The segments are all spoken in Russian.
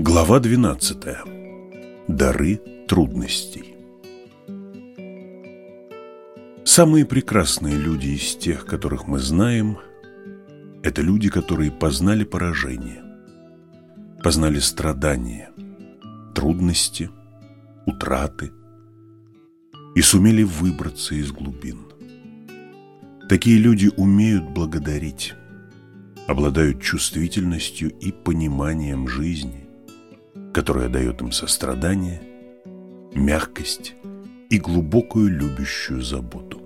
Глава 12. Дары трудностей. Самые прекрасные люди из тех, которых мы знаем, это люди, которые познали поражение, познали страдания, трудности, утраты и сумели выбраться из глубин. Такие люди умеют благодарить, обладают чувствительностью и пониманием жизни, которая дает им сострадание, мягкость и глубокую любящую заботу.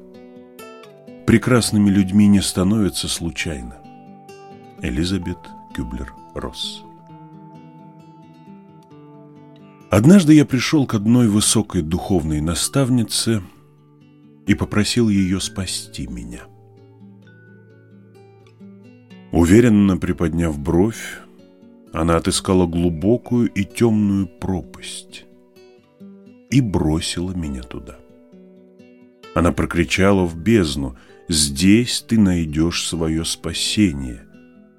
Прекрасными людьми не становятся случайно. Элизабет Кюблер-Росс Однажды я пришел к одной высокой духовной наставнице и попросил ее спасти меня. Уверенно приподняв бровь, она отыскала глубокую и темную пропасть и бросила меня туда. Она прокричала в бездну «Здесь ты найдешь свое спасение»,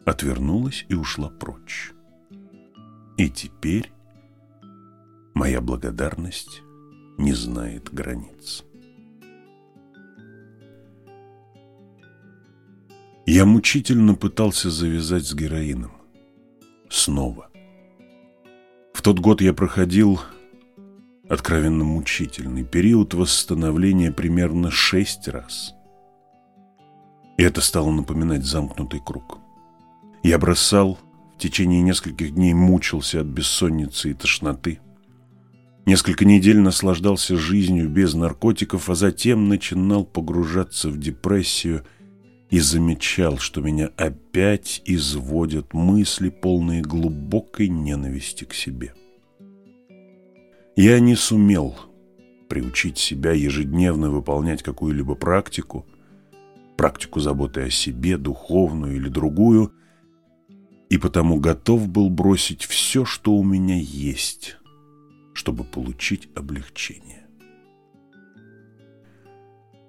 отвернулась и ушла прочь. И теперь моя благодарность не знает границ. Я мучительно пытался завязать с героином. Снова. В тот год я проходил откровенно мучительный период восстановления примерно шесть раз. И это стало напоминать замкнутый круг. Я бросал, в течение нескольких дней мучился от бессонницы и тошноты. Несколько недель наслаждался жизнью без наркотиков, а затем начинал погружаться в депрессию – и замечал, что меня опять изводят мысли, полные глубокой ненависти к себе. Я не сумел приучить себя ежедневно выполнять какую-либо практику, практику заботы о себе, духовную или другую, и потому готов был бросить все, что у меня есть, чтобы получить облегчение.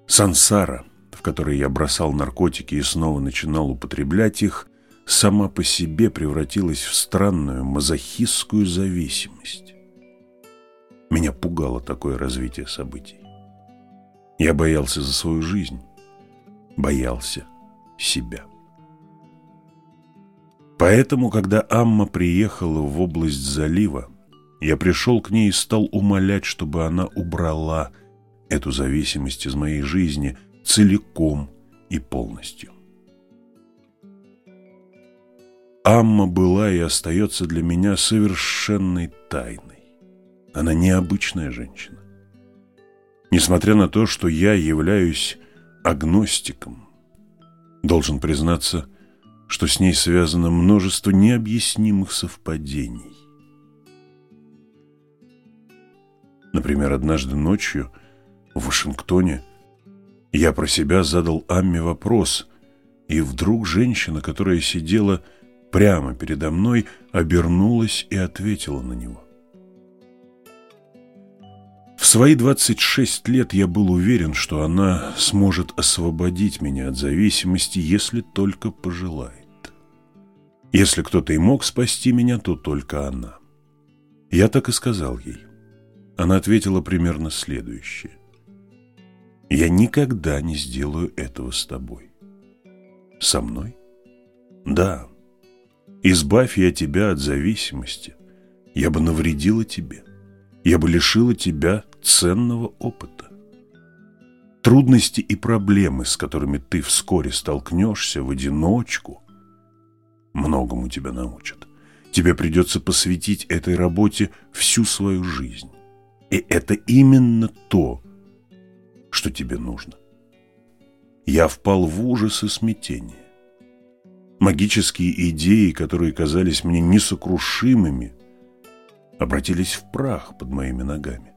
Сансара – которой я бросал наркотики и снова начинал употреблять их, сама по себе превратилась в странную мазохистскую зависимость. Меня пугало такое развитие событий. Я боялся за свою жизнь, боялся себя. Поэтому, когда Амма приехала в область залива, я пришел к ней и стал умолять, чтобы она убрала эту зависимость из моей жизни – целиком и полностью. Амма была и остается для меня совершенной тайной. Она необычная женщина. Несмотря на то, что я являюсь агностиком, должен признаться, что с ней связано множество необъяснимых совпадений. Например, однажды ночью в Вашингтоне я про себя задал Амме вопрос, и вдруг женщина, которая сидела прямо передо мной, обернулась и ответила на него. В свои 26 лет я был уверен, что она сможет освободить меня от зависимости, если только пожелает. Если кто-то и мог спасти меня, то только она. Я так и сказал ей. Она ответила примерно следующее. Я никогда не сделаю этого с тобой. Со мной? Да. Избавь я тебя от зависимости. Я бы навредила тебе. Я бы лишила тебя ценного опыта. Трудности и проблемы, с которыми ты вскоре столкнешься в одиночку, многому тебя научат. Тебе придется посвятить этой работе всю свою жизнь. И это именно то, что тебе нужно. Я впал в ужас и смятение. Магические идеи, которые казались мне несокрушимыми, обратились в прах под моими ногами.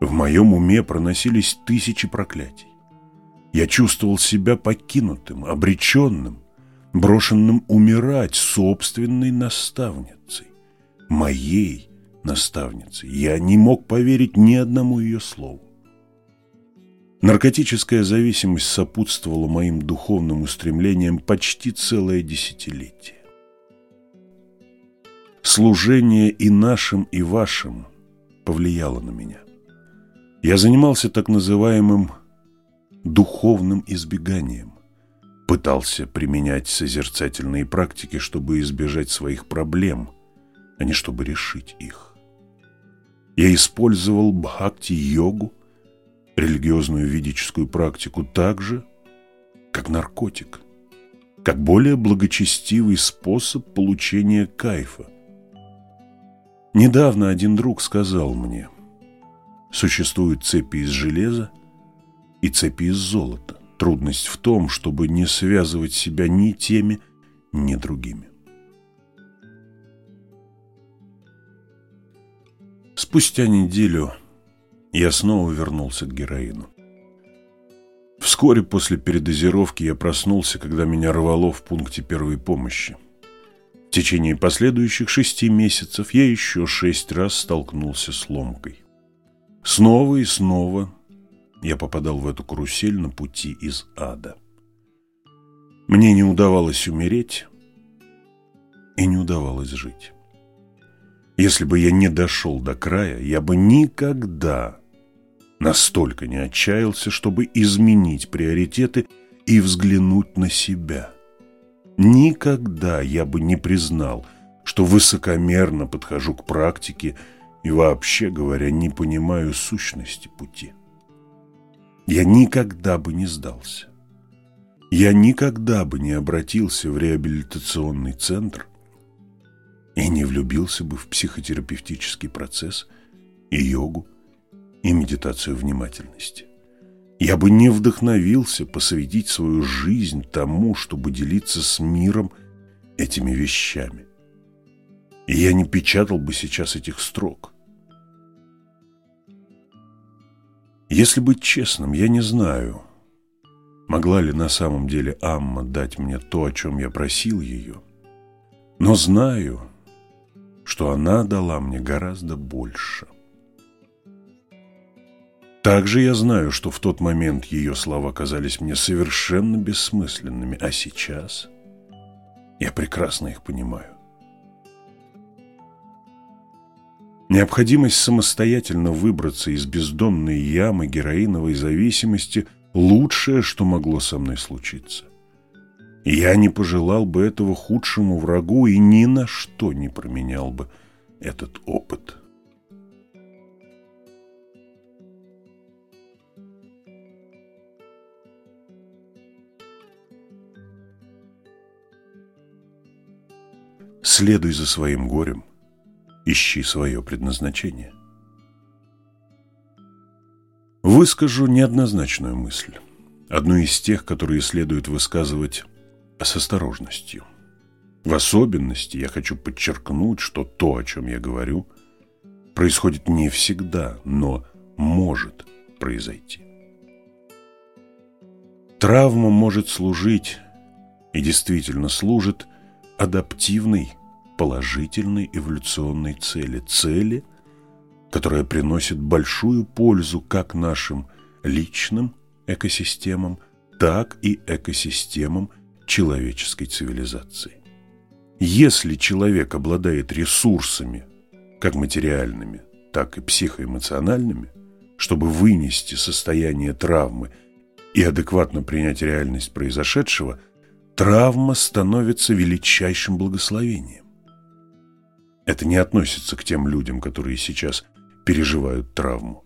В моем уме проносились тысячи проклятий. Я чувствовал себя покинутым, обреченным, брошенным умирать собственной наставницей, моей наставницей. Я не мог поверить ни одному ее слову. Наркотическая зависимость сопутствовала моим духовным устремлениям почти целое десятилетие. служение и нашим, и вашим повлияло на меня. Я занимался так называемым духовным избеганием. Пытался применять созерцательные практики, чтобы избежать своих проблем, а не чтобы решить их. Я использовал бхакти-йогу, религиозную ведическую практику так же, как наркотик, как более благочестивый способ получения кайфа. Недавно один друг сказал мне, существуют цепи из железа и цепи из золота. Трудность в том, чтобы не связывать себя ни теми, ни другими. Спустя неделю я снова вернулся к героину. Вскоре после передозировки я проснулся, когда меня рвало в пункте первой помощи. В течение последующих шести месяцев я еще шесть раз столкнулся с ломкой. Снова и снова я попадал в эту карусель на пути из ада. Мне не удавалось умереть и не удавалось жить. Если бы я не дошел до края, я бы никогда настолько не отчаялся, чтобы изменить приоритеты и взглянуть на себя. Никогда я бы не признал, что высокомерно подхожу к практике и вообще говоря не понимаю сущности пути. Я никогда бы не сдался. Я никогда бы не обратился в реабилитационный центр и не влюбился бы в психотерапевтический процесс и йогу, и медитацию внимательности. Я бы не вдохновился посвятить свою жизнь тому, чтобы делиться с миром этими вещами. И я не печатал бы сейчас этих строк. Если быть честным, я не знаю, могла ли на самом деле Амма дать мне то, о чем я просил ее, но знаю, что она дала мне гораздо больше. Также я знаю, что в тот момент ее слова казались мне совершенно бессмысленными, а сейчас я прекрасно их понимаю. Необходимость самостоятельно выбраться из бездонной ямы героиновой зависимости – лучшее, что могло со мной случиться. я не пожелал бы этого худшему врагу и ни на что не променял бы этот опыт. Следуй за своим горем, ищи свое предназначение. Выскажу неоднозначную мысль, одну из тех, которые следует высказывать с осторожностью. В особенности я хочу подчеркнуть, что то, о чем я говорю, происходит не всегда, но может произойти. Травма может служить и действительно служит адаптивной, положительной эволюционной цели. Цели, которая приносит большую пользу как нашим личным экосистемам, так и экосистемам человеческой цивилизации. Если человек обладает ресурсами, как материальными, так и психоэмоциональными, чтобы вынести состояние травмы и адекватно принять реальность произошедшего – травма становится величайшим благословением. Это не относится к тем людям, которые сейчас переживают травму,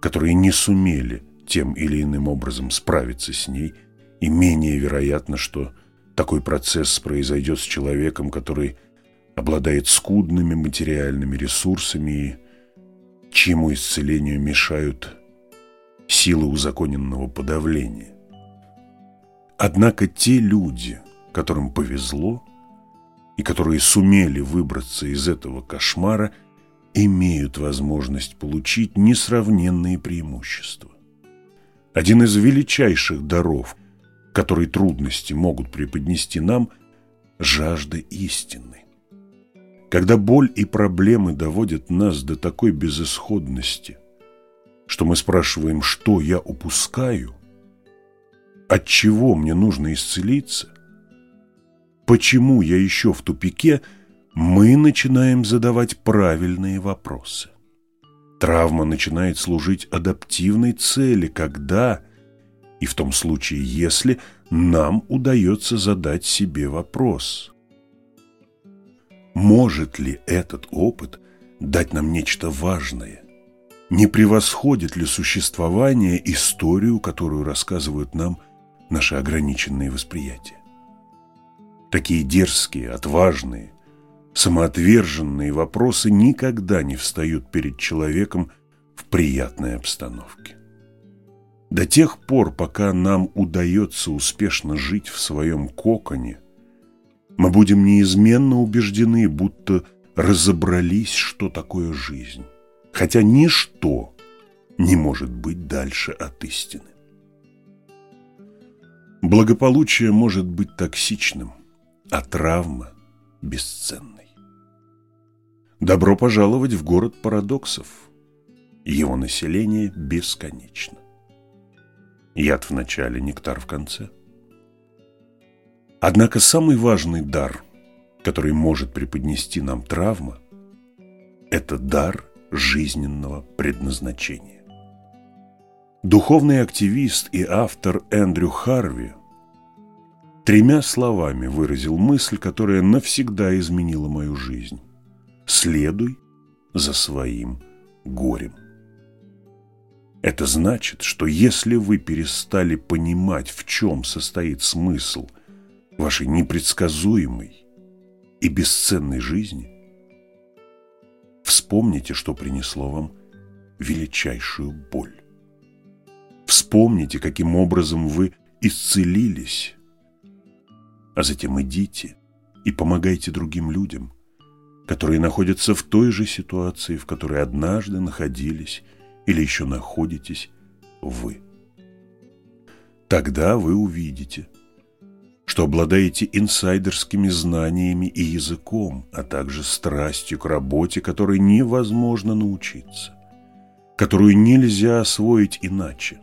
которые не сумели тем или иным образом справиться с ней, и менее вероятно, что такой процесс произойдет с человеком, который обладает скудными материальными ресурсами и чьему исцелению мешают силы узаконенного подавления. Однако те люди, которым повезло и которые сумели выбраться из этого кошмара, имеют возможность получить несравненные преимущества. Один из величайших даров, который трудности могут преподнести нам – жажда истины. Когда боль и проблемы доводят нас до такой безысходности, что мы спрашиваем, что я упускаю – от чего мне нужно исцелиться? Почему я еще в тупике? мы начинаем задавать правильные вопросы. Травма начинает служить адаптивной цели, когда, и в том случае, если нам удается задать себе вопрос. Может ли этот опыт дать нам нечто важное? Не превосходит ли существование историю, которую рассказывают нам наши ограниченные восприятия? Такие дерзкие, отважные, самоотверженные вопросы никогда не встают перед человеком в приятной обстановке. До тех пор, пока нам удается успешно жить в своем коконе, мы будем неизменно убеждены, будто разобрались, что такое жизнь, хотя ничто не может быть дальше от истины. Благополучие может быть токсичным, а травма – бесценной. Добро пожаловать в город парадоксов. Его население бесконечно. Яд в начале, нектар в конце. Однако самый важный дар, который может преподнести нам травма, это дар жизненного предназначения. Духовный активист и автор Эндрю Харви тремя словами выразил мысль, которая навсегда изменила мою жизнь. «Следуй за своим горем». Это значит, что если вы перестали понимать, в чем состоит смысл вашей непредсказуемой и бесценной жизни, вспомните, что принесло вам величайшую боль. Вспомните, каким образом вы исцелились, а затем идите и помогайте другим людям, которые находятся в той же ситуации, в которой однажды находились или еще находитесь вы. Тогда вы увидите, что обладаете инсайдерскими знаниями и языком, а также страстью к работе, которой невозможно научиться, которую нельзя освоить иначе.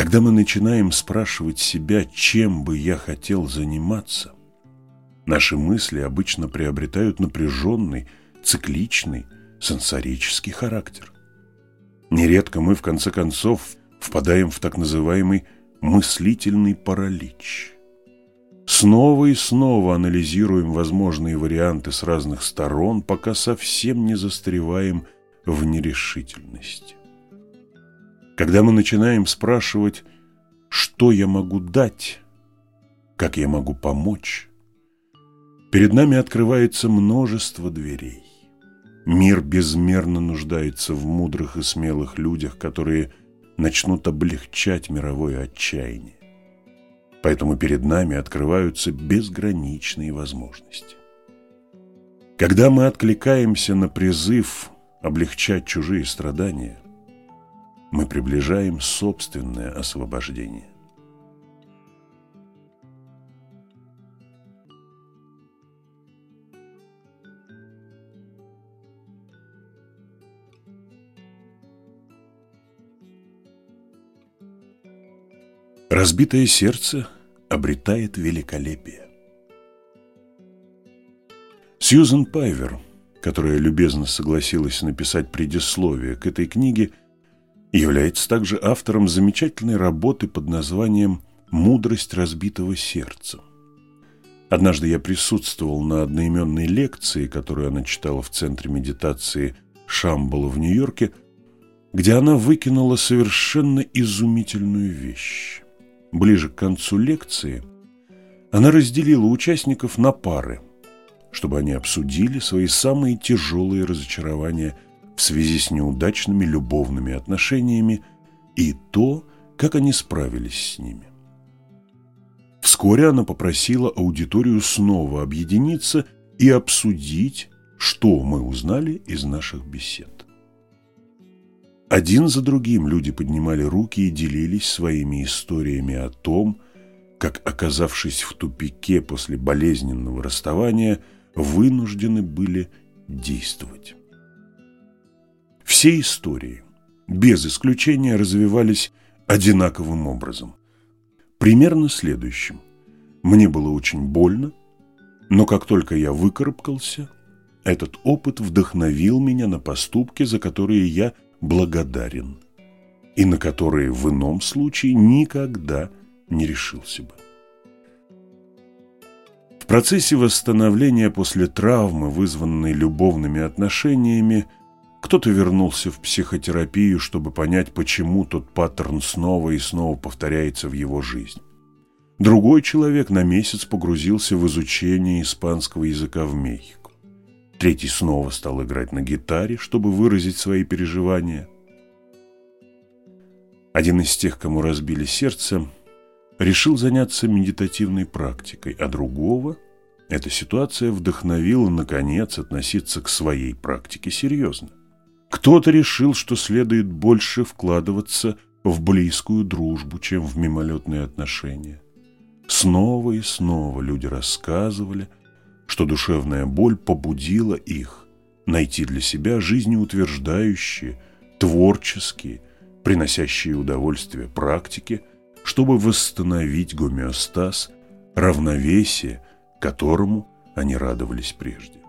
Когда мы начинаем спрашивать себя, чем бы я хотел заниматься, наши мысли обычно приобретают напряженный, цикличный, сенсорический характер. Нередко мы, в конце концов, впадаем в так называемый мыслительный паралич. Снова и снова анализируем возможные варианты с разных сторон, пока совсем не застреваем в нерешительности. Когда мы начинаем спрашивать, что я могу дать, как я могу помочь, перед нами открывается множество дверей. Мир безмерно нуждается в мудрых и смелых людях, которые начнут облегчать мировое отчаяние. Поэтому перед нами открываются безграничные возможности. Когда мы откликаемся на призыв облегчать чужие страдания, мы приближаем собственное освобождение. Разбитое сердце обретает великолепие. Сьюзен Пайвер, которая любезно согласилась написать предисловие к этой книге, является также автором замечательной работы под названием «Мудрость разбитого сердца». Однажды я присутствовал на одноименной лекции, которую она читала в Центре медитации Шамбала в Нью-Йорке, где она выкинула совершенно изумительную вещь. Ближе к концу лекции она разделила участников на пары, чтобы они обсудили свои самые тяжелые разочарования в связи с неудачными любовными отношениями и то, как они справились с ними. Вскоре она попросила аудиторию снова объединиться и обсудить, что мы узнали из наших бесед. Один за другим люди поднимали руки и делились своими историями о том, как, оказавшись в тупике после болезненного расставания, вынуждены были действовать. Все истории, без исключения, развивались одинаковым образом. Примерно следующим. Мне было очень больно, Но как только я выкарабкался, этот опыт вдохновил меня на поступки, за которые я благодарен, и на которые в ином случае никогда не решился бы. В процессе восстановления после травмы, вызванной любовными отношениями, кто-то вернулся в психотерапию, чтобы понять, почему тот паттерн снова и снова повторяется в его жизни. Другой человек на месяц погрузился в изучение испанского языка в Мехико. Третий снова стал играть на гитаре, чтобы выразить свои переживания. Один из тех, кому разбили сердце, решил заняться медитативной практикой, а другого эта ситуация вдохновила, наконец, относиться к своей практике серьезно. Кто-то решил, что следует больше вкладываться в близкую дружбу, чем в мимолетные отношения. Снова и снова люди рассказывали, что душевная боль побудила их найти для себя жизнеутверждающие, творческие, приносящие удовольствие практики, чтобы восстановить гомеостаз, равновесие, которому они радовались прежде.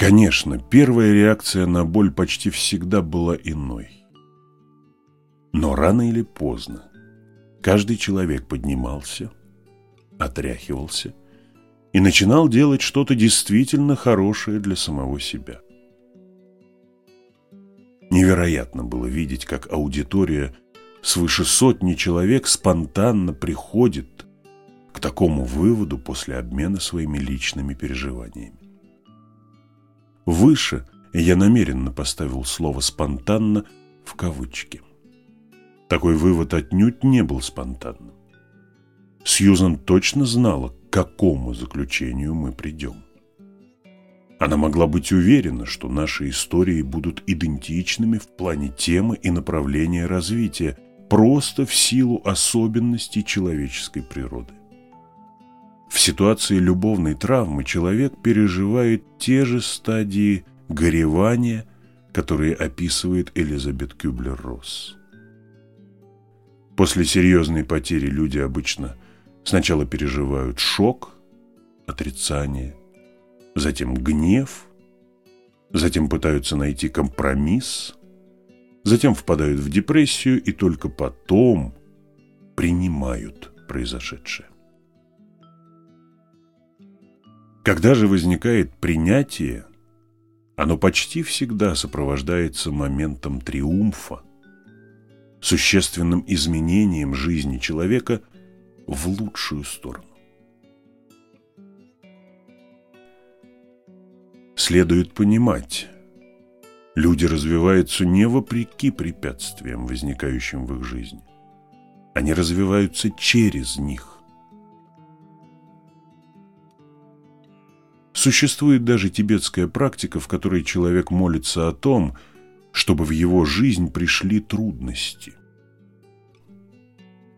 Конечно, первая реакция на боль почти всегда была иной. Но рано или поздно Каждый человек поднимался, отряхивался и начинал делать что-то действительно хорошее для самого себя. Невероятно было видеть, как аудитория свыше сотни человек спонтанно приходит к такому выводу после обмена своими личными переживаниями. Выше я намеренно поставил слово «спонтанно» в кавычки. Такой вывод отнюдь не был спонтанным. Сьюзан точно знала, к какому заключению мы придем. Она могла быть уверена, что наши истории будут идентичными в плане темы и направления развития, просто в силу особенностей человеческой природы. В ситуации любовной травмы человек переживает те же стадии горевания, которые описывает Элизабет Кюблер-Росс. После серьезной потери люди обычно сначала переживают шок, отрицание, затем гнев, затем пытаются найти компромисс, затем впадают в депрессию и только потом принимают произошедшее. Когда же возникает принятие, оно почти всегда сопровождается моментом триумфа, существенным изменением жизни человека в лучшую сторону. Следует понимать, люди развиваются не вопреки препятствиям, возникающим в их жизни. Они развиваются через них. Существует даже тибетская практика, в которой человек молится о том, что чтобы в его жизнь пришли трудности.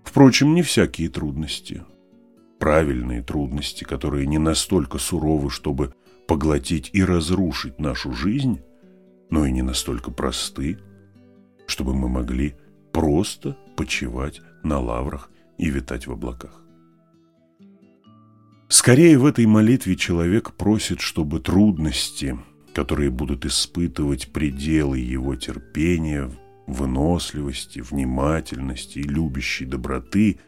Впрочем, не всякие трудности. Правильные трудности, которые не настолько суровы, чтобы поглотить и разрушить нашу жизнь, но и не настолько просты, чтобы мы могли просто почивать на лаврах и витать в облаках. Скорее в этой молитве человек просит, чтобы трудности – которые будут испытывать пределы его терпения, выносливости, внимательности и любящей доброты,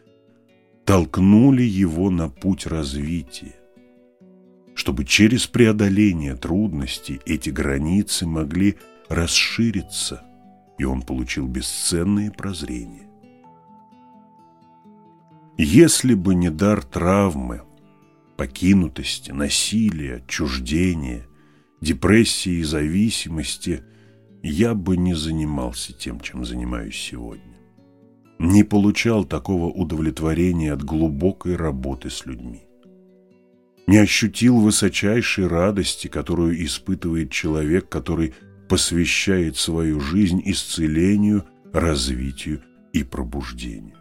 толкнули его на путь развития, чтобы через преодоление трудностей эти границы могли расшириться, и он получил бесценные прозрения. Если бы не дар травмы, покинутости, насилия, отчуждения – депрессии и зависимости, я бы не занимался тем, чем занимаюсь сегодня. Не получал такого удовлетворения от глубокой работы с людьми. Не ощутил высочайшей радости, которую испытывает человек, который посвящает свою жизнь исцелению, развитию и пробуждению.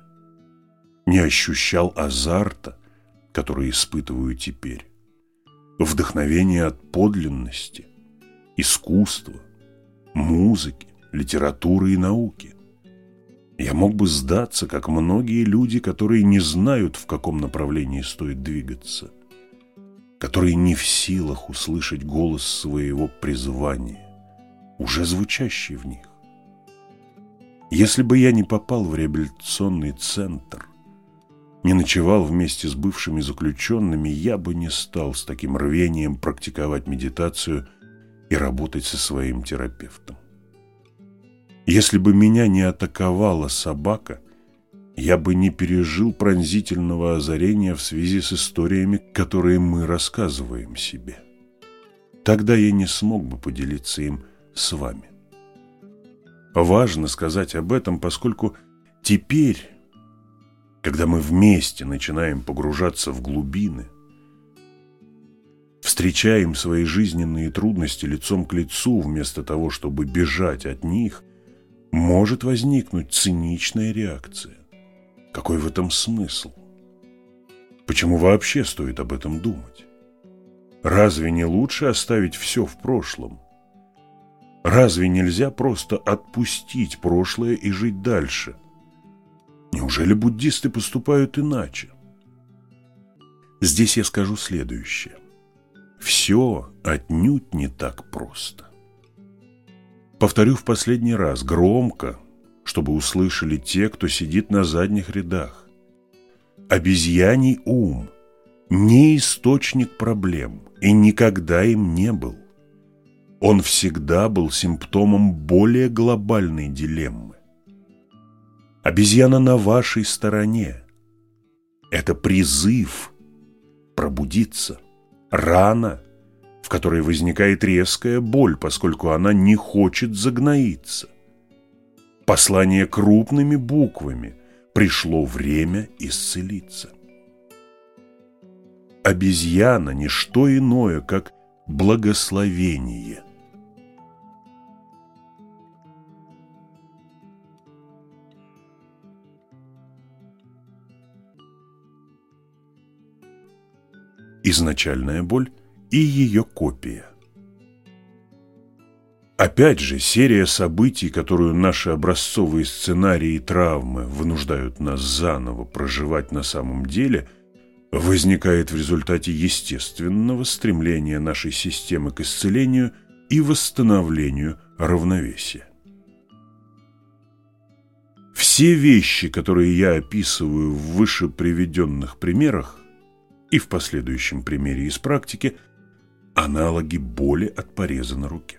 Не ощущал азарта, который испытываю теперь вдохновение от подлинности, искусства, музыки, литературы и науки. Я мог бы сдаться, как многие люди, которые не знают, в каком направлении стоит двигаться, которые не в силах услышать голос своего призвания, уже звучащий в них. Если бы я не попал в реабилитационный центр, не ночевал вместе с бывшими заключенными, я бы не стал с таким рвением практиковать медитацию и работать со своим терапевтом. Если бы меня не атаковала собака, я бы не пережил пронзительного озарения в связи с историями, которые мы рассказываем себе. Тогда я не смог бы поделиться им с вами. Важно сказать об этом, поскольку теперь, когда мы вместе начинаем погружаться в глубины, встречаем свои жизненные трудности лицом к лицу, вместо того, чтобы бежать от них – может возникнуть циничная реакция. Какой в этом смысл? Почему вообще стоит об этом думать? Разве не лучше оставить все в прошлом? Разве нельзя просто отпустить прошлое и жить дальше? Неужели буддисты поступают иначе? Здесь я скажу следующее. Все отнюдь не так просто. Повторю в последний раз, громко, чтобы услышали те, кто сидит на задних рядах. Обезьяний ум не источник проблем и никогда им не был. Он всегда был симптомом более глобальной дилеммы. Обезьяна на вашей стороне. Это призыв пробудиться. Рано в которой возникает резкая боль, поскольку она не хочет загноиться. Послание крупными буквами «Пришло время исцелиться». Обезьяна – не что иное, как благословение. Изначальная боль – и ее копия. Опять же, серия событий, которую наши образцовые сценарии травмы вынуждают нас заново проживать на самом деле, возникает в результате естественного стремления нашей системы к исцелению и восстановлению равновесия. Все вещи, которые я описываю в выше приведенных примерах и в последующем примере из практики – аналоги боли от пореза на руке.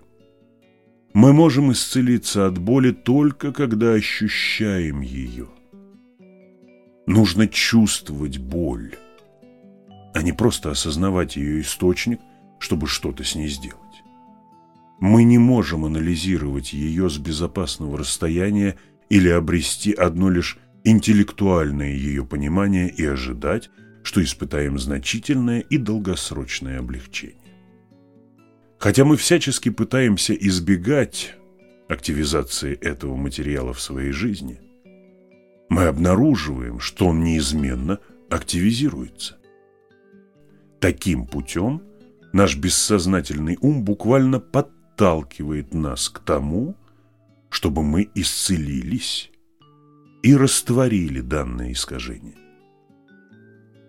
Мы можем исцелиться от боли только когда ощущаем ее. Нужно чувствовать боль, а не просто осознавать ее источник, чтобы что-то с ней сделать. Мы не можем анализировать ее с безопасного расстояния или обрести одно лишь интеллектуальное ее понимание и ожидать, что испытаем значительное и долгосрочное облегчение. Хотя мы всячески пытаемся избегать активизации этого материала в своей жизни, мы обнаруживаем, что он неизменно активизируется. Таким путем наш бессознательный ум буквально подталкивает нас к тому, чтобы мы исцелились и растворили данное искажение.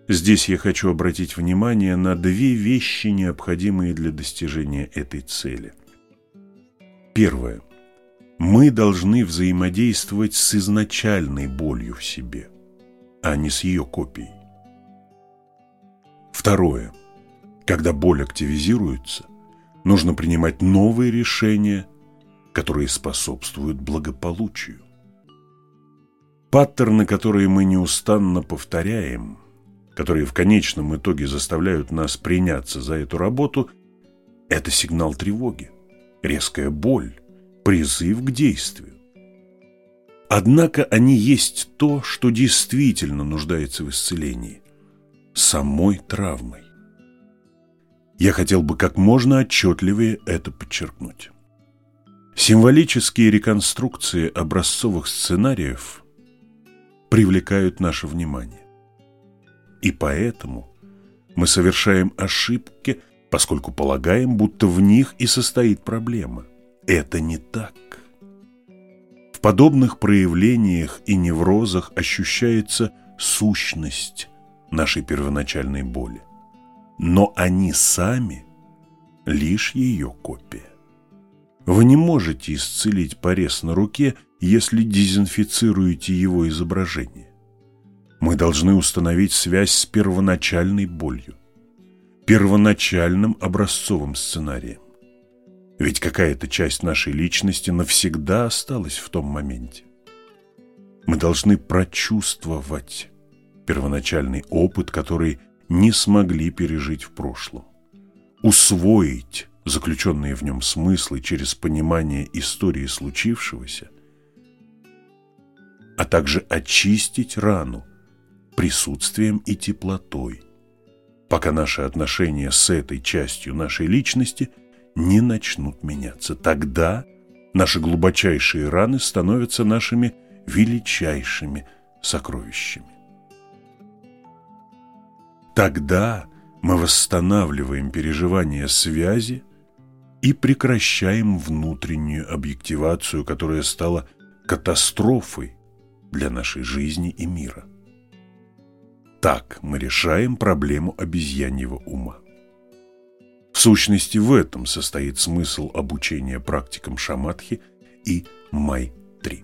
Здесь я хочу обратить внимание на две вещи, необходимые для достижения этой цели. Первое. Мы должны взаимодействовать с изначальной болью в себе, а не с ее копией. Второе. Когда боль активизируется, нужно принимать новые решения, которые способствуют благополучию. Паттерны, которые мы неустанно повторяем – которые в конечном итоге заставляют нас приняться за эту работу, это сигнал тревоги, резкая боль, призыв к действию. Однако они есть то, что действительно нуждается в исцелении – самой травмой. Я хотел бы как можно отчетливее это подчеркнуть. Символические реконструкции образцовых сценариев привлекают наше внимание. И поэтому мы совершаем ошибки, поскольку полагаем, будто в них и состоит проблема. Это не так. В подобных проявлениях и неврозах ощущается сущность нашей первоначальной боли. Но они сами лишь ее копия. Вы не можете исцелить порез на руке, если дезинфицируете его изображение. Мы должны установить связь с первоначальной болью, первоначальным образцовым сценарием. Ведь какая-то часть нашей личности навсегда осталась в том моменте. Мы должны прочувствовать первоначальный опыт, который не смогли пережить в прошлом, усвоить заключенные в нем смыслы через понимание истории случившегося, а также очистить рану присутствием и теплотой, пока наши отношения с этой частью нашей личности – не начнут меняться. Тогда наши глубочайшие раны становятся нашими величайшими сокровищами. Тогда мы восстанавливаем переживание связи и прекращаем внутреннюю объективацию, которая стала катастрофой для нашей жизни и мира. Так мы решаем проблему обезьяньего ума. В сущности, в этом состоит смысл обучения практикам шаматхи и май-3.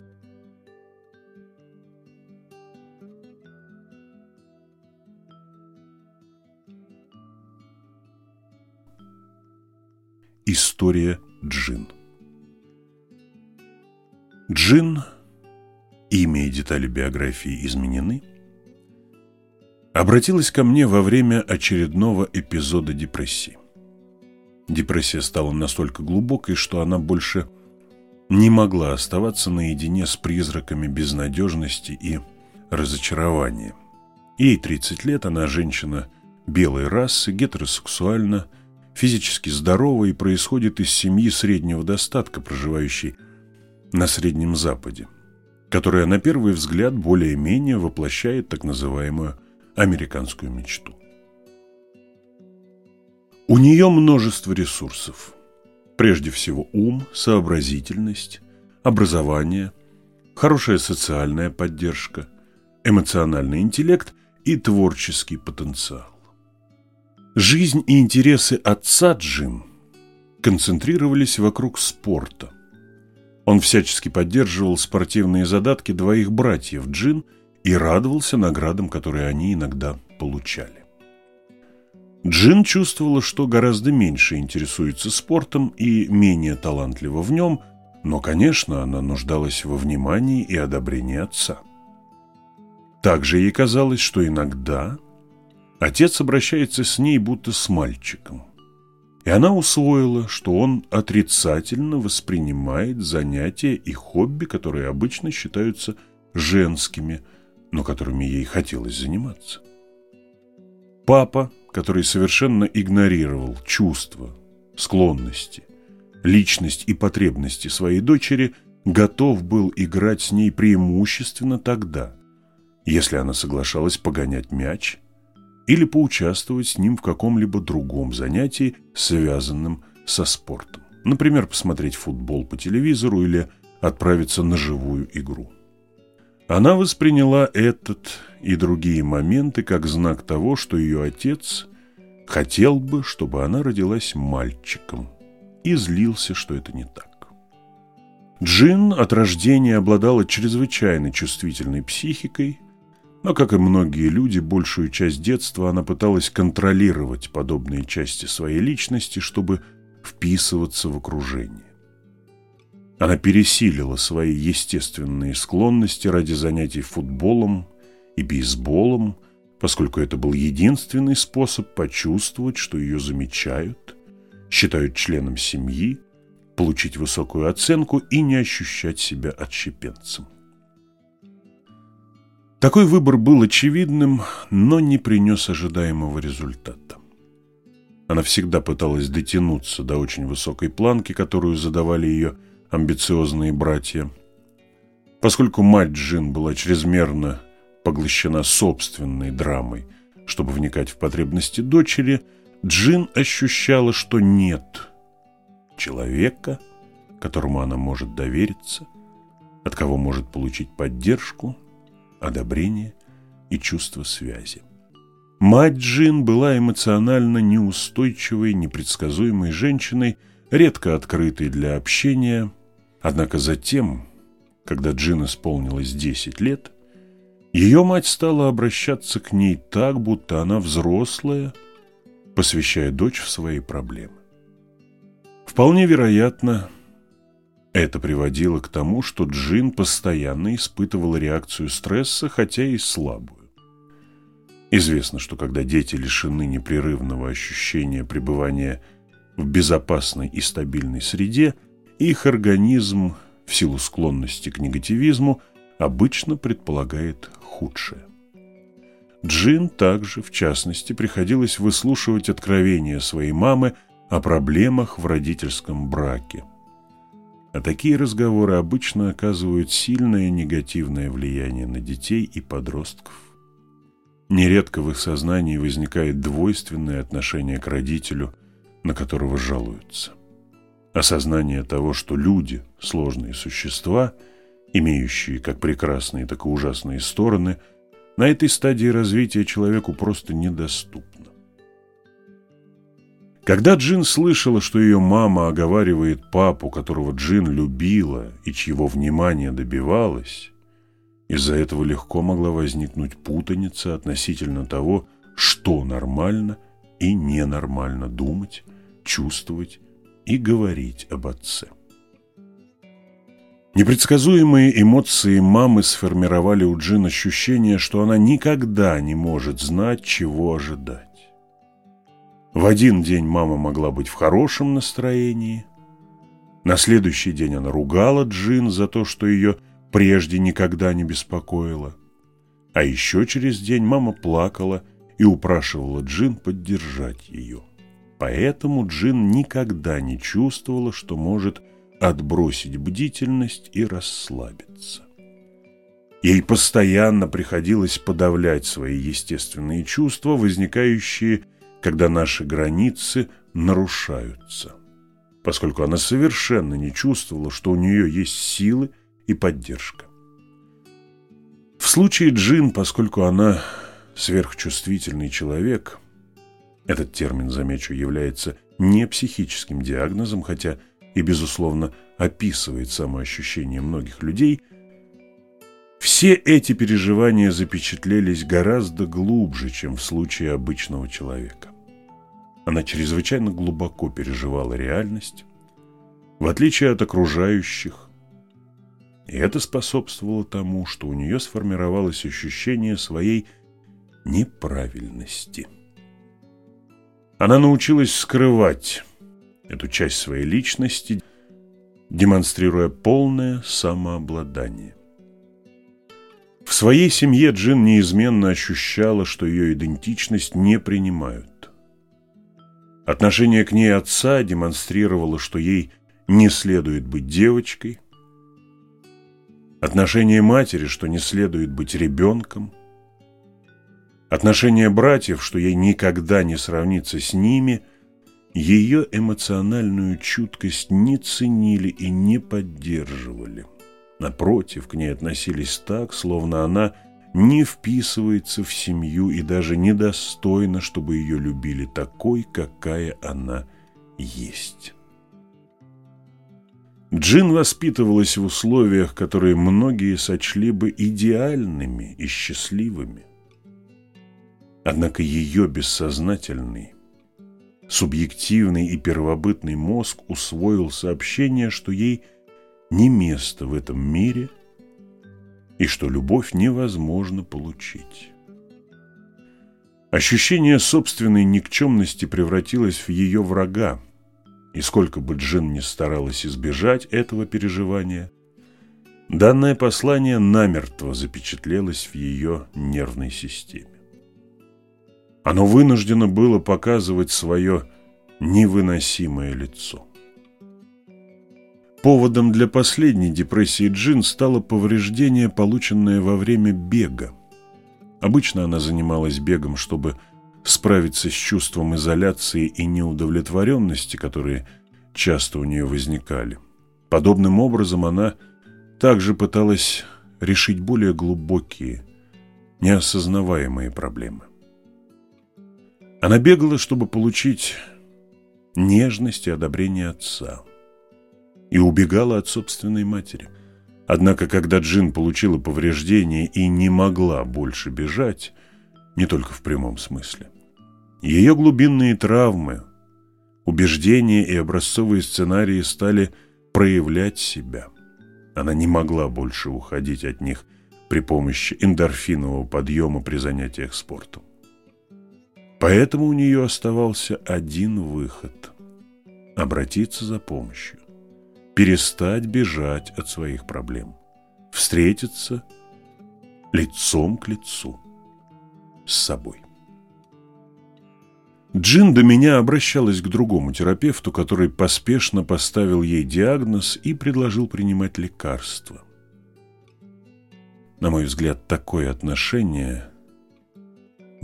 История Джин Джин, имя и детали биографии изменены, обратилась ко мне во время очередного эпизода депрессии. Депрессия стала настолько глубокой, что она больше не могла оставаться наедине с призраками безнадежности и разочарования. Ей 30 лет, она женщина белой расы, гетеросексуальна, физически здорова и происходит из семьи среднего достатка, проживающей на Среднем Западе, которая на первый взгляд более-менее воплощает так называемую американскую мечту. У нее множество ресурсов. Прежде всего ум, сообразительность, образование, хорошая социальная поддержка, эмоциональный интеллект и творческий потенциал. Жизнь и интересы отца Джин концентрировались вокруг спорта. Он всячески поддерживал спортивные задатки двоих братьев Джин и радовался наградам, которые они иногда получали. Джин чувствовала, что гораздо меньше интересуется спортом и менее талантлива в нем, но, конечно, она нуждалась во внимании и одобрении отца. Также ей казалось, что иногда отец обращается с ней будто с мальчиком. И она усвоила, что он отрицательно воспринимает занятия и хобби, которые обычно считаются женскими, но которыми ей хотелось заниматься. Папа который совершенно игнорировал чувства, склонности, личность и потребности своей дочери, готов был играть с ней преимущественно тогда, если она соглашалась погонять мяч или поучаствовать с ним в каком-либо другом занятии, связанном со спортом. Например, посмотреть футбол по телевизору или отправиться на живую игру. Она восприняла этот и другие моменты как знак того, что ее отец хотел бы, чтобы она родилась мальчиком, и злился, что это не так. Джин от рождения обладала чрезвычайно чувствительной психикой, но, как и многие люди, большую часть детства она пыталась контролировать подобные части своей личности, чтобы вписываться в окружение. Она пересилила свои естественные склонности ради занятий футболом и бейсболом, поскольку это был единственный способ почувствовать, что ее замечают, считают членом семьи, получить высокую оценку и не ощущать себя отщепенцем. Такой выбор был очевидным, но не принес ожидаемого результата. Она всегда пыталась дотянуться до очень высокой планки, которую задавали ее амбициозные братья. Поскольку мать Джин была чрезмерно поглощена собственной драмой, чтобы вникать в потребности дочери, Джин ощущала, что нет человека, которому она может довериться, от кого может получить поддержку, одобрение и чувство связи. Мать Джин была эмоционально неустойчивой, непредсказуемой женщиной, редко открытой для общения, однако затем, когда Джин исполнилось 10 лет, ее мать стала обращаться к ней так, будто она взрослая, посвящая дочь в свои проблемы. Вполне вероятно, это приводило к тому, что Джин постоянно испытывала реакцию стресса, хотя и слабую. Известно, что когда дети лишены непрерывного ощущения пребывания в безопасной и стабильной среде, их организм, в силу склонности к негативизму, обычно предполагает худшее. Джин также, в частности, приходилось выслушивать откровения своей мамы о проблемах в родительском браке. А такие разговоры обычно оказывают сильное негативное влияние на детей и подростков. Нередко в их сознании возникает двойственное отношение к родителю, на которого жалуются. Осознание того, что люди – сложные существа, имеющие как прекрасные, так и ужасные стороны, на этой стадии развития человеку просто недоступно. Когда Джин слышала, что ее мама оговаривает папу, которого Джин любила и чьего внимания добивалась, из-за этого легко могла возникнуть путаница относительно того, что нормально и ненормально думать, чувствовать и говорить об отце. Непредсказуемые эмоции мамы сформировали у Джин ощущение, что она никогда не может знать, чего ожидать. В один день мама могла быть в хорошем настроении, на следующий день она ругала Джин за то, что ее прежде никогда не беспокоила. А еще через день мама плакала и упрашивала Джин поддержать ее. Поэтому Джин никогда не чувствовала, что может отбросить бдительность и расслабиться. Ей постоянно приходилось подавлять свои естественные чувства, возникающие, когда наши границы нарушаются, поскольку она совершенно не чувствовала, что у нее есть силы и поддержка. В случае Джин, поскольку она сверхчувствительный человек, этот термин, замечу, является не психическим диагнозом, хотя и, безусловно, описывает самоощущение многих людей, все эти переживания запечатлелись гораздо глубже, чем в случае обычного человека. Она чрезвычайно глубоко переживала реальность, в отличие от окружающих, и это способствовало тому, что у нее сформировалось ощущение своей неправильности. Она научилась скрывать эту часть своей личности, демонстрируя полное самообладание. В своей семье Джин неизменно ощущала, что ее идентичность не принимают. Отношение к ней отца демонстрировало, что ей не следует быть девочкой, Отношение матери, что не следует быть ребенком. Отношение братьев, что ей никогда не сравниться с ними. Ее эмоциональную чуткость не ценили и не поддерживали. Напротив, к ней относились так, словно она не вписывается в семью и даже недостойна, чтобы ее любили такой, какая она есть. Джин воспитывалась в условиях, которые многие сочли бы идеальными и счастливыми. Однако ее бессознательный, субъективный и первобытный мозг усвоил сообщение, что ей не место в этом мире и что любовь невозможно получить. Ощущение собственной никчемности превратилось в ее врага, и сколько бы Джин ни старалась избежать этого переживания, данное послание намертво запечатлелось в ее нервной системе. Оно вынуждено было показывать свое невыносимое лицо. Поводом для последней депрессии Джин стало повреждение, полученное во время бега. Обычно она занималась бегом, чтобы справиться с чувством изоляции и неудовлетворенности, которые часто у нее возникали. Подобным образом она также пыталась решить более глубокие, неосознаваемые проблемы. Она бегала, чтобы получить нежность и одобрение отца, и убегала от собственной матери. Однако, когда Джин получила повреждение и не могла больше бежать, не только в прямом смысле, ее глубинные травмы, убеждения и образцовые сценарии стали проявлять себя. Она не могла больше уходить от них при помощи эндорфинового подъема при занятиях спортом. Поэтому у нее оставался один выход – обратиться за помощью, перестать бежать от своих проблем, встретиться лицом к лицу с собой. Джин до меня обращалась к другому терапевту, который поспешно поставил ей диагноз и предложил принимать лекарства. На мой взгляд, такое отношение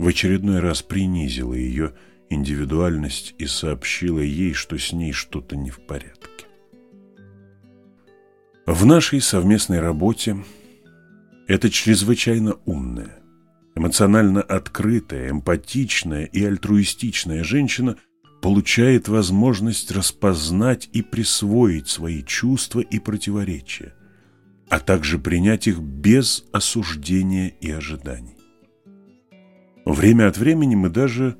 в очередной раз принизило ее индивидуальность и сообщило ей, что с ней что-то не в порядке. В нашей совместной работе это чрезвычайно умная, Эмоционально открытая, эмпатичная и альтруистичная женщина получает возможность распознать и присвоить свои чувства и противоречия, а также принять их без осуждения и ожиданий. Время от времени мы даже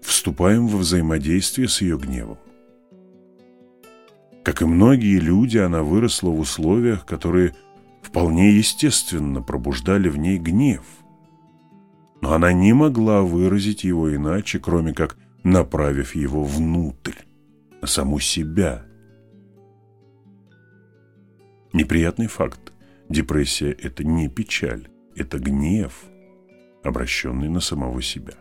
вступаем во взаимодействие с ее гневом. Как и многие люди, она выросла в условиях, которые вполне естественно пробуждали в ней гнев – но она не могла выразить его иначе, кроме как направив его внутрь, на саму себя. Неприятный факт. Депрессия – это не печаль, это гнев, обращенный на самого себя.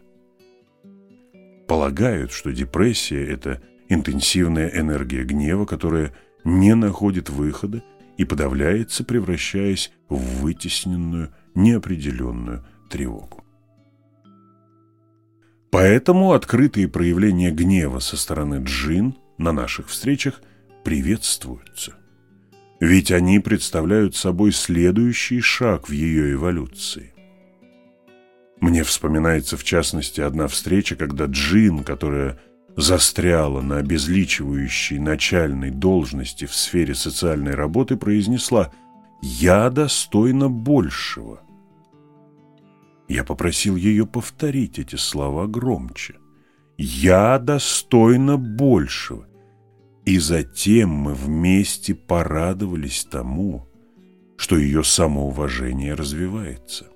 Полагают, что депрессия – это интенсивная энергия гнева, которая не находит выхода и подавляется, превращаясь в вытесненную, неопределенную тревогу. Поэтому открытые проявления гнева со стороны джин на наших встречах приветствуются. Ведь они представляют собой следующий шаг в ее эволюции. Мне вспоминается в частности одна встреча, когда джин, которая застряла на обезличивающей начальной должности в сфере социальной работы, произнесла «Я достойна большего». Я попросил ее повторить эти слова громче. «Я достойна большего». И затем мы вместе порадовались тому, что ее самоуважение развивается.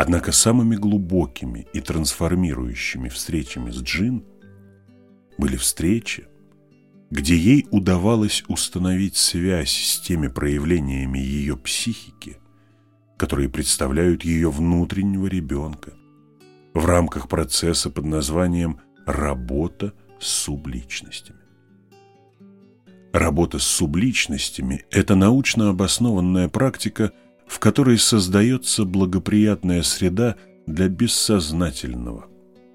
Однако самыми глубокими и трансформирующими встречами с Джин были встречи, где ей удавалось установить связь с теми проявлениями ее психики, которые представляют ее внутреннего ребенка в рамках процесса под названием «работа с субличностями». Работа с субличностями – это научно обоснованная практика, в которой создается благоприятная среда для бессознательного,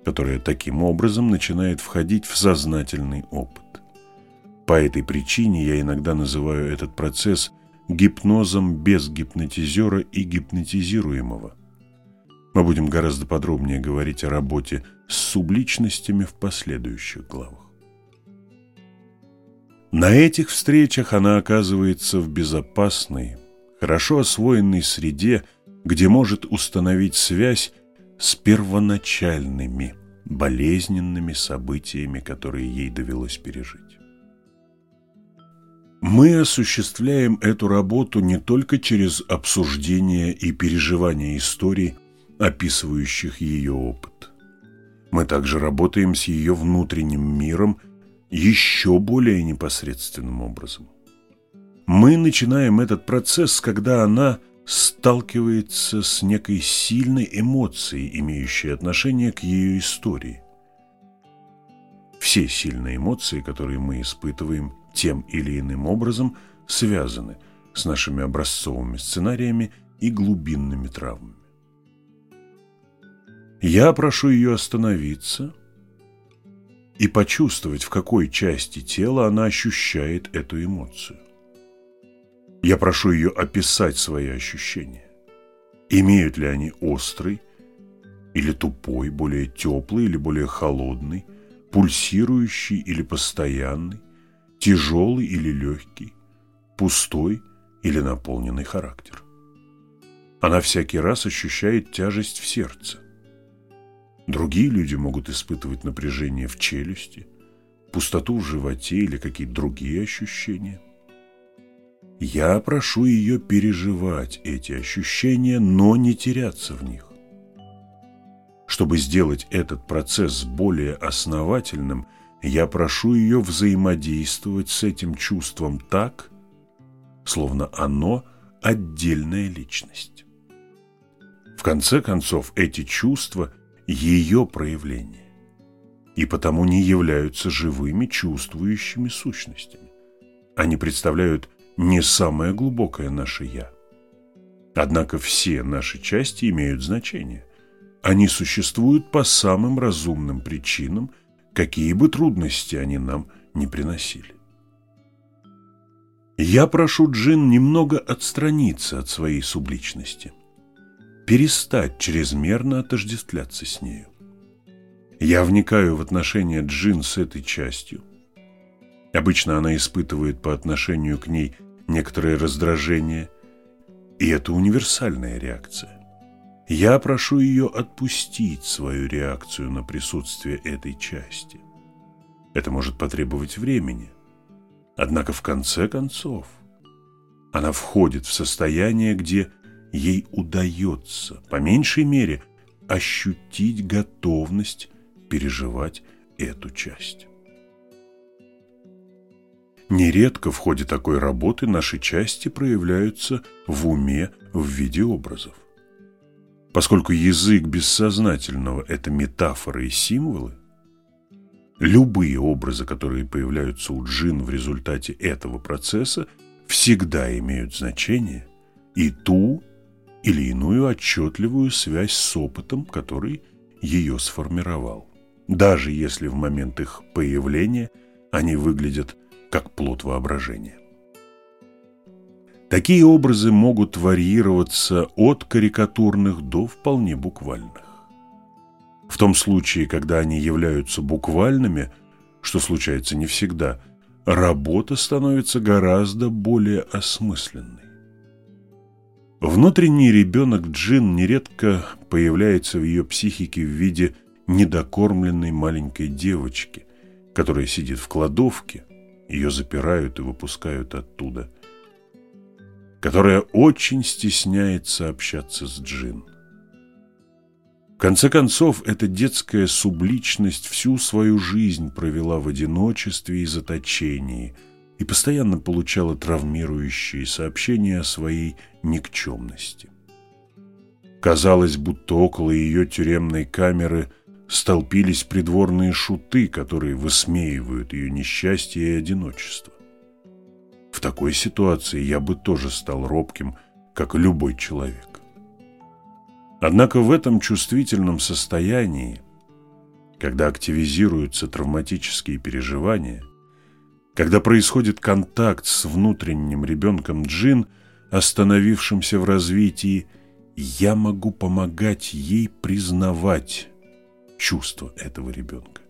которая таким образом начинает входить в сознательный опыт. По этой причине я иногда называю этот процесс – гипнозом без гипнотизера и гипнотизируемого. Мы будем гораздо подробнее говорить о работе с субличностями в последующих главах. На этих встречах она оказывается в безопасной, хорошо освоенной среде, где может установить связь с первоначальными болезненными событиями, которые ей довелось пережить. Мы осуществляем эту работу не только через обсуждение и переживание историй, описывающих ее опыт. Мы также работаем с ее внутренним миром еще более непосредственным образом. Мы начинаем этот процесс, когда она сталкивается с некой сильной эмоцией, имеющей отношение к ее истории. Все сильные эмоции, которые мы испытываем, тем или иным образом связаны с нашими образцовыми сценариями и глубинными травмами. Я прошу ее остановиться и почувствовать, в какой части тела она ощущает эту эмоцию. Я прошу ее описать свои ощущения. Имеют ли они острый или тупой, более теплый или более холодный, пульсирующий или постоянный, тяжелый или легкий, пустой или наполненный характер. Она всякий раз ощущает тяжесть в сердце. Другие люди могут испытывать напряжение в челюсти, пустоту в животе или какие-то другие ощущения. Я прошу ее переживать эти ощущения, но не теряться в них. Чтобы сделать этот процесс более основательным, я прошу ее взаимодействовать с этим чувством так, словно оно отдельная личность. В конце концов, эти чувства – ее проявление, и потому не являются живыми чувствующими сущностями. Они представляют не самое глубокое наше «я». Однако все наши части имеют значение – они существуют по самым разумным причинам, какие бы трудности они нам не приносили. Я прошу Джин немного отстраниться от своей субличности, перестать чрезмерно отождествляться с нею. Я вникаю в отношения Джин с этой частью. Обычно она испытывает по отношению к ней некоторое раздражение, и это универсальная реакция. Я прошу ее отпустить свою реакцию на присутствие этой части. Это может потребовать времени. Однако в конце концов она входит в состояние, где ей удается, по меньшей мере, ощутить готовность переживать эту часть. Нередко в ходе такой работы наши части проявляются в уме в виде образов. Поскольку язык бессознательного – это метафоры и символы, любые образы, которые появляются у джин в результате этого процесса, всегда имеют значение и ту или иную отчетливую связь с опытом, который ее сформировал. Даже если в момент их появления они выглядят как плод воображения. Такие образы могут варьироваться от карикатурных до вполне буквальных. В том случае, когда они являются буквальными, что случается не всегда, работа становится гораздо более осмысленной. Внутренний ребенок Джин нередко появляется в ее психике в виде недокормленной маленькой девочки, которая сидит в кладовке, ее запирают и выпускают оттуда – которая очень стесняется общаться с Джин. В конце концов, эта детская субличность всю свою жизнь провела в одиночестве и заточении и постоянно получала травмирующие сообщения о своей никчемности. Казалось, будто около ее тюремной камеры столпились придворные шуты, которые высмеивают ее несчастье и одиночество. В такой ситуации я бы тоже стал робким, как любой человек. Однако в этом чувствительном состоянии, когда активизируются травматические переживания, когда происходит контакт с внутренним ребенком джин, остановившимся в развитии, я могу помогать ей признавать чувства этого ребенка,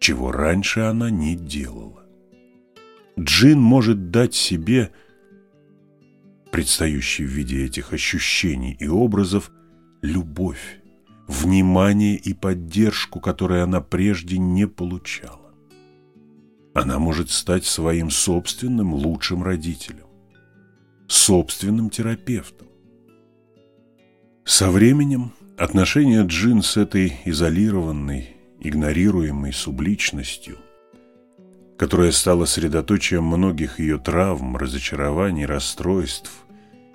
чего раньше она не делала. Джин может дать себе, предстающий в виде этих ощущений и образов, любовь, внимание и поддержку, которые она прежде не получала. Она может стать своим собственным лучшим родителем, собственным терапевтом. Со временем отношения Джин с этой изолированной, игнорируемой субличностью которая стала средоточием многих ее травм, разочарований, расстройств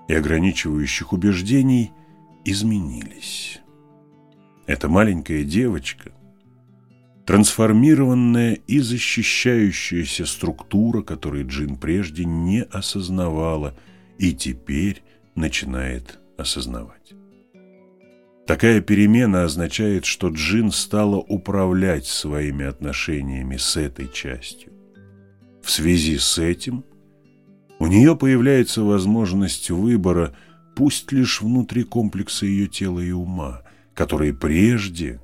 и ограничивающих убеждений, изменились. Эта маленькая девочка, трансформированная и защищающаяся структура, которую Джин прежде не осознавала и теперь начинает осознавать. Такая перемена означает, что Джин стала управлять своими отношениями с этой частью. В связи с этим У нее появляется возможность выбора, пусть лишь внутри комплекса ее тела и ума, которые прежде,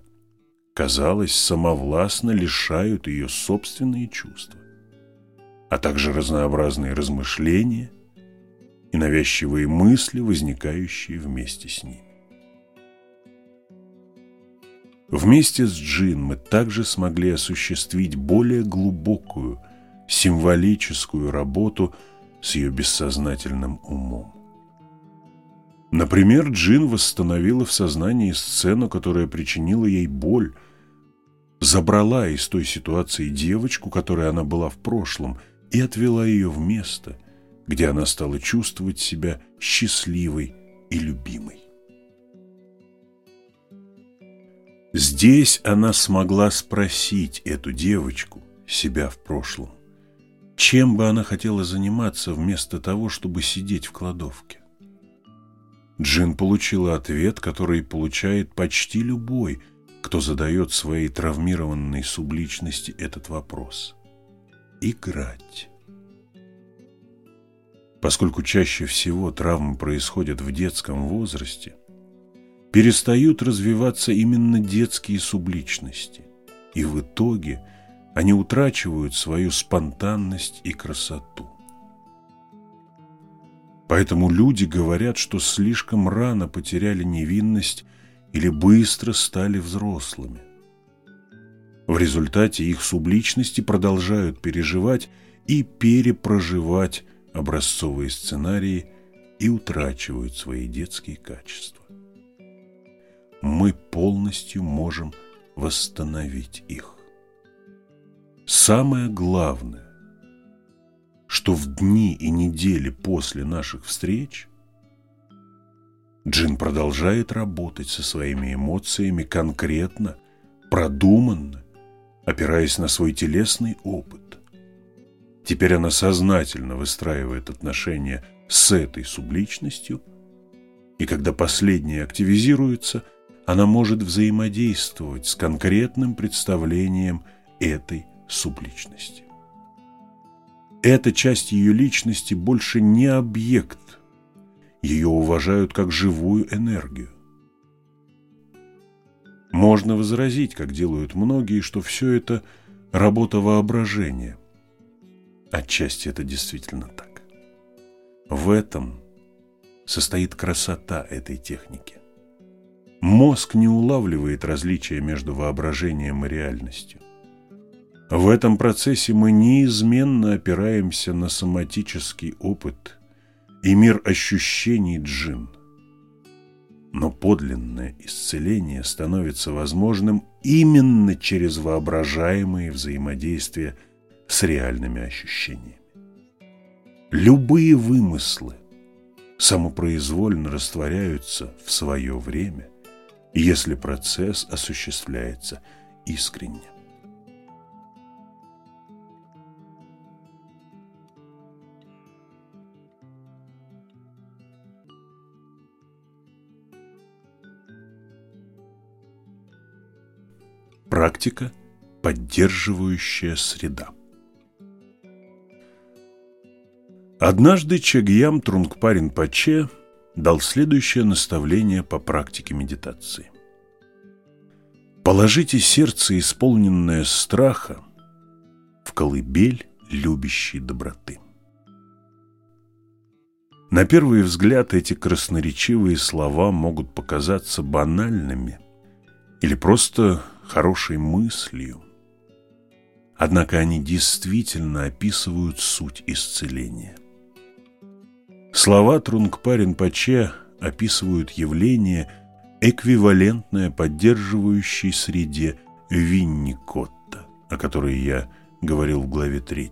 казалось, самовластно лишают ее собственные чувства, а также разнообразные размышления и навязчивые мысли, возникающие вместе с ними. Вместе с Джин мы также смогли осуществить более глубокую, символическую работу – с ее бессознательным умом. Например, Джин восстановила в сознании сцену, которая причинила ей боль, забрала из той ситуации девочку, которой она была в прошлом, и отвела ее в место, где она стала чувствовать себя счастливой и любимой. Здесь она смогла спросить эту девочку, себя в прошлом, чем бы она хотела заниматься вместо того, чтобы сидеть в кладовке? Джин получила ответ, который получает почти любой, кто задает своей травмированной субличности этот вопрос. Играть. Поскольку чаще всего травмы происходят в детском возрасте, перестают развиваться именно детские субличности, и в итоге – они утрачивают свою спонтанность и красоту. Поэтому люди говорят, что слишком рано потеряли невинность или быстро стали взрослыми. В результате их субличности продолжают переживать и перепроживать образцовые сценарии и утрачивают свои детские качества. Мы полностью можем восстановить их. Самое главное, что в дни и недели после наших встреч Джин продолжает работать со своими эмоциями конкретно, продуманно, опираясь на свой телесный опыт. Теперь она сознательно выстраивает отношения с этой субличностью, и когда последняя активизируется, она может взаимодействовать с конкретным представлением этой субличности. Эта часть ее личности больше не объект, ее уважают как живую энергию. Можно возразить, как делают многие, что все это работа воображения. Отчасти это действительно так. В этом состоит красота этой техники. Мозг не улавливает различия между воображением и реальностью. В этом процессе мы неизменно опираемся на соматический опыт и мир ощущений джин. Но подлинное исцеление становится возможным именно через воображаемые взаимодействия с реальными ощущениями. Любые вымыслы самопроизвольно растворяются в свое время, если процесс осуществляется искренне. Практика – поддерживающая среда. Однажды Чагьям Трунгпарин Паче дал следующее наставление по практике медитации. Положите сердце, исполненное страха, в колыбель любящей доброты. На первый взгляд эти красноречивые слова могут показаться банальными или просто хорошей мыслью. Однако они действительно описывают суть исцеления. Слова Трунгпарин Паче описывают явление, эквивалентное поддерживающей среде Винникотта, о которой я говорил в главе 3.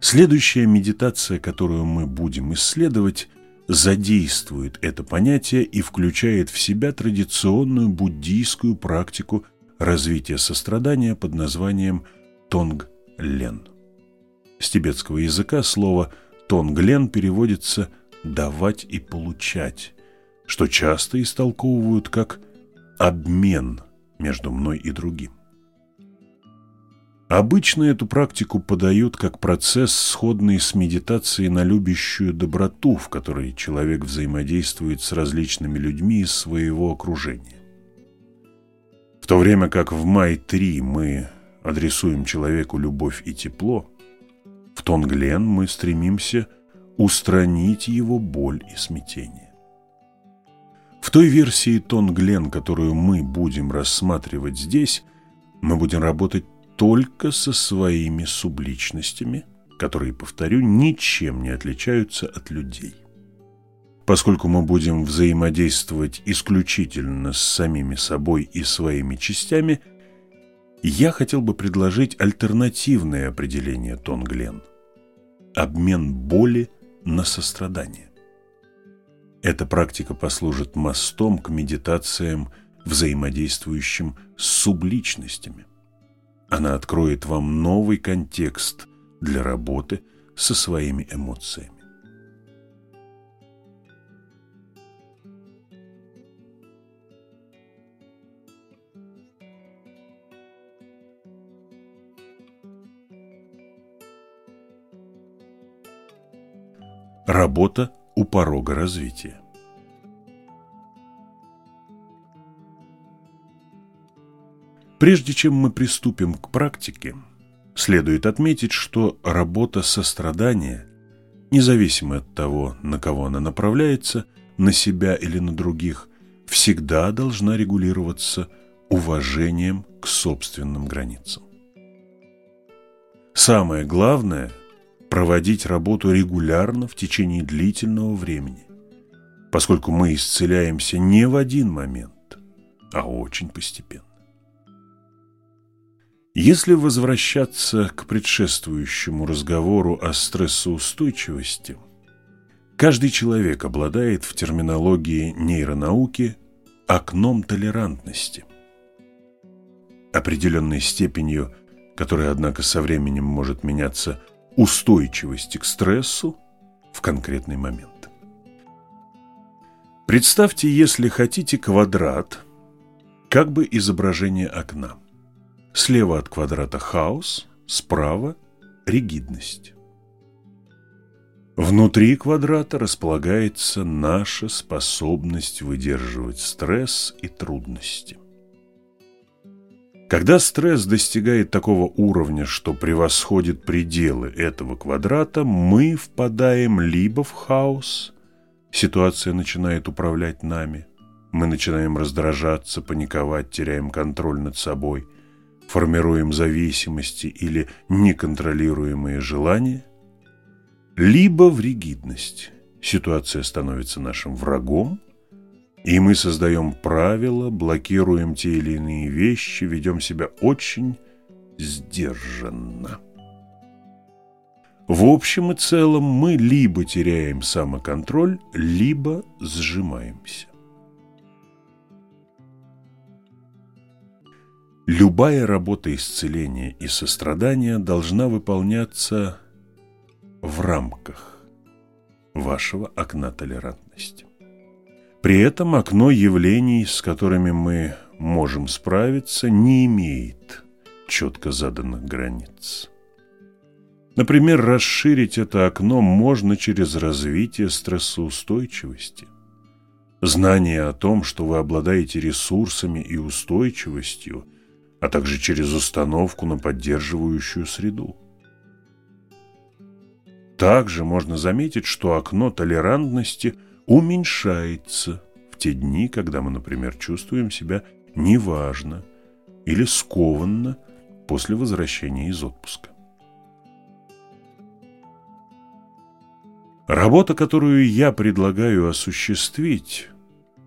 Следующая медитация, которую мы будем исследовать, задействует это понятие и включает в себя традиционную буддийскую практику развития сострадания под названием тонг-лен. С тибетского языка слово тонг-лен переводится «давать и получать», что часто истолковывают как «обмен между мной и другим». Обычно эту практику подают как процесс, сходный с медитацией на любящую доброту, в которой человек взаимодействует с различными людьми из своего окружения. В то время как в Май-3 мы адресуем человеку любовь и тепло, в Тонглен мы стремимся устранить его боль и смятение. В той версии Тонглен, которую мы будем рассматривать здесь, мы будем работать только со своими субличностями, которые, повторю, ничем не отличаются от людей. Поскольку мы будем взаимодействовать исключительно с самими собой и своими частями, я хотел бы предложить альтернативное определение Тонглен – обмен боли на сострадание. Эта практика послужит мостом к медитациям, взаимодействующим с субличностями. Она откроет вам новый контекст для работы со своими эмоциями. Работа у порога развития. Прежде чем мы приступим к практике, следует отметить, что работа сострадания, независимо от того, на кого она направляется, на себя или на других, всегда должна регулироваться уважением к собственным границам. Самое главное – проводить работу регулярно в течение длительного времени, поскольку мы исцеляемся не в один момент, а очень постепенно. Если возвращаться к предшествующему разговору о стрессоустойчивости, каждый человек обладает в терминологии нейронауки окном толерантности, определенной степенью, которая, однако, со временем может меняться устойчивости к стрессу в конкретный момент. Представьте, если хотите, квадрат, как бы изображение окна – Слева от квадрата хаос, справа ригидность. Внутри квадрата располагается наша способность выдерживать стресс и трудности. Когда стресс достигает такого уровня, что превосходит пределы этого квадрата, мы впадаем либо в хаос, ситуация начинает управлять нами, мы начинаем раздражаться, паниковать, теряем контроль над собой – формируем зависимости или неконтролируемые желания, либо в ригидность. Ситуация становится нашим врагом, и мы создаем правила, блокируем те или иные вещи, ведем себя очень сдержанно. В общем и целом мы либо теряем самоконтроль, либо сжимаемся. Любая работа исцеления и сострадания должна выполняться в рамках вашего окна толерантности. При этом окно явлений, с которыми мы можем справиться, не имеет четко заданных границ. Например, расширить это окно можно через развитие стрессоустойчивости. Знание о том, что вы обладаете ресурсами и устойчивостью, а также через установку на поддерживающую среду. Также можно заметить, что окно толерантности уменьшается в те дни, когда мы, например, чувствуем себя неважно или скованно после возвращения из отпуска. Работа, которую я предлагаю осуществить,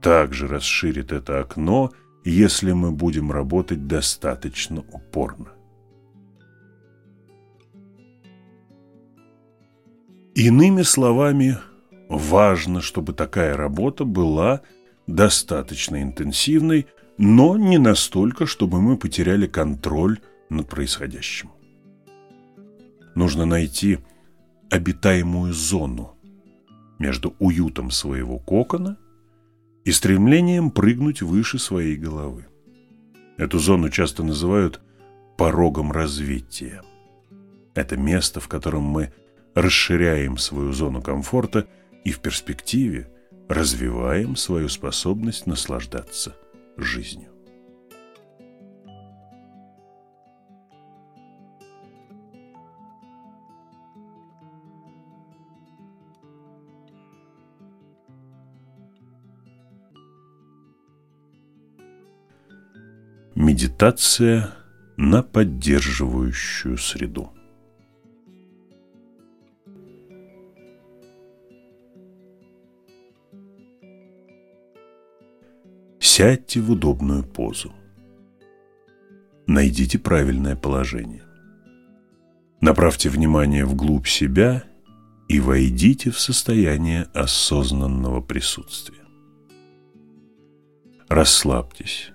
также расширит это окно – если мы будем работать достаточно упорно. Иными словами, важно, чтобы такая работа была достаточно интенсивной, но не настолько, чтобы мы потеряли контроль над происходящим. Нужно найти обитаемую зону между уютом своего кокона и стремлением прыгнуть выше своей головы. Эту зону часто называют порогом развития. Это место, в котором мы расширяем свою зону комфорта и в перспективе развиваем свою способность наслаждаться жизнью. Медитация на поддерживающую среду. Сядьте в удобную позу. Найдите правильное положение. Направьте внимание вглубь себя и войдите в состояние осознанного присутствия. Расслабьтесь.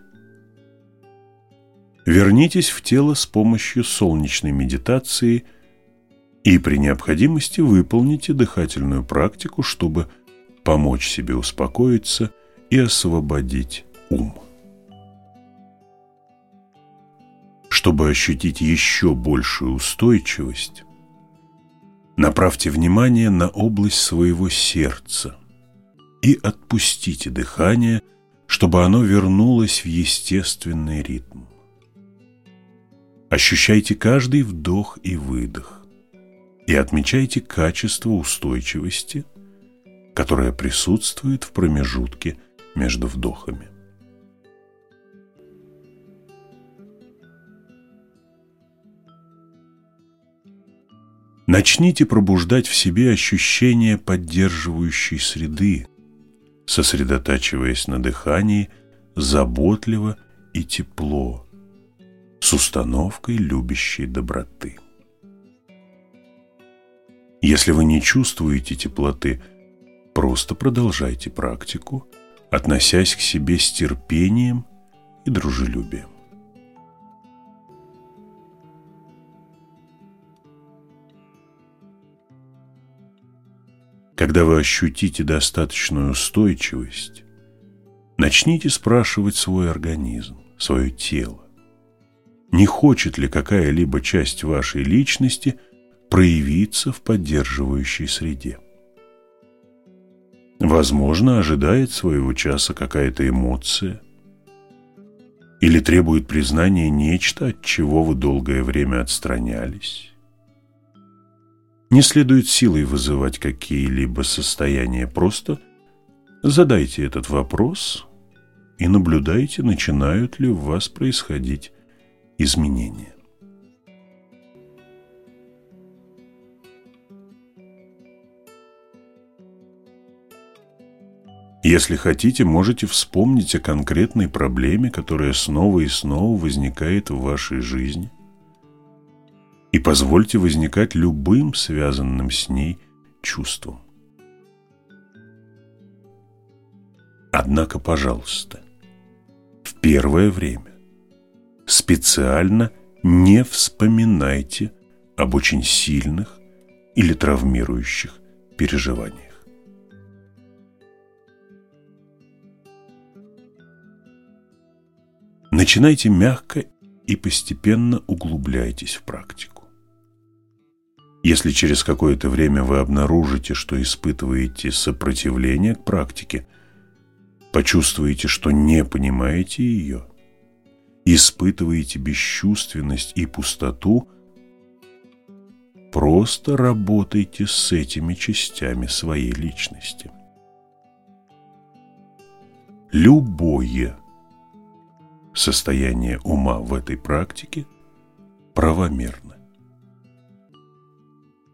Вернитесь в тело с помощью солнечной медитации и при необходимости выполните дыхательную практику, чтобы помочь себе успокоиться и освободить ум. Чтобы ощутить еще большую устойчивость, направьте внимание на область своего сердца и отпустите дыхание, чтобы оно вернулось в естественный ритм. Ощущайте каждый вдох и выдох и отмечайте качество устойчивости, которое присутствует в промежутке между вдохами. Начните пробуждать в себе ощущение поддерживающей среды, сосредотачиваясь на дыхании заботливо и тепло, с установкой любящей доброты. Если вы не чувствуете теплоты, просто продолжайте практику, относясь к себе с терпением и дружелюбием. Когда вы ощутите достаточную устойчивость, начните спрашивать свой организм, свое тело, не хочет ли какая-либо часть вашей личности проявиться в поддерживающей среде. Возможно, ожидает своего часа какая-то эмоция или требует признания нечто, от чего вы долгое время отстранялись. Не следует силой вызывать какие-либо состояния, просто задайте этот вопрос и наблюдайте, начинают ли в вас происходить изменения. Если хотите, можете вспомнить о конкретной проблеме, которая снова и снова возникает в вашей жизни – и позвольте возникать любым связанным с ней чувством. Однако, пожалуйста, в первое время специально не вспоминайте об очень сильных или травмирующих переживаниях. Начинайте мягко и постепенно углубляйтесь в практику. Если через какое-то время вы обнаружите, что испытываете сопротивление к практике, почувствуете, что не понимаете ее, испытываете бесчувственность и пустоту, просто работайте с этими частями своей личности. Любое состояние ума в этой практике правомерно.